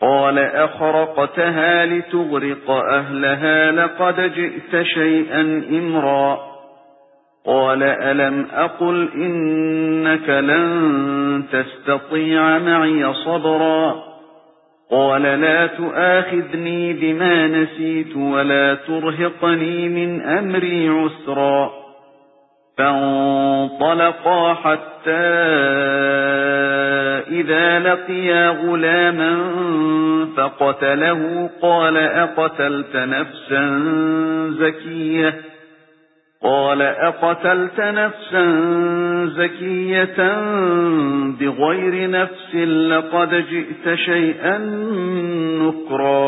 قَالَ أَخَرَقْتَهَا لِتُغْرِقَ أَهْلَهَا لَقَدْ جِئْتَ شَيْئًا إِمْرًا. قَالَ أَلَمْ أَقُلْ إِنَّكَ لَن تَسْتَطِيعَ مَعِيَ صَبْرًا. قَالَ لَا تُؤَاخِذْنِي بِمَا نَسِيتُ وَلَا تُرْهِقْنِي مِنْ أَمْرِي عُسْرًا. فَانطَلَقَا حَتَّى إِذَا لَقِيَا غُلَامًا فَقَتَلَهُ قَالَ أَقَتَلْتَ نَفْسًا زَكِيَّةً؟ قَالَ أَقَتَلْتَ نَفْسًا زَكِيَّةً بِغَيْرِ نَفْسٍ لَقَدْ جِئْتَ شَيْئًا نُكْرًا.